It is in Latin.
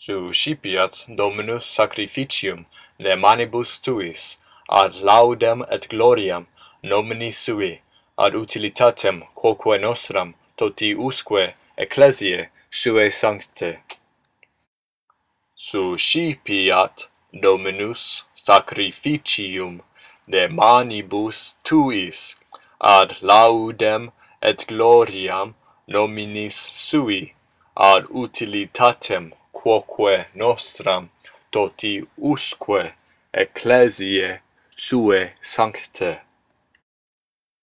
suscipiat Dominus sacrificium de manibus tuis, ad laudem et gloriam nomini sui, ad utilitatem quoque nostram toti usque ecclesiae suae sancte. Suscipiat Dominus sacrificium de manibus tuis, ad laudem et gloriam nominis sui, ad utilitatem quoque nostram totiusque ecclesiae suae sancte.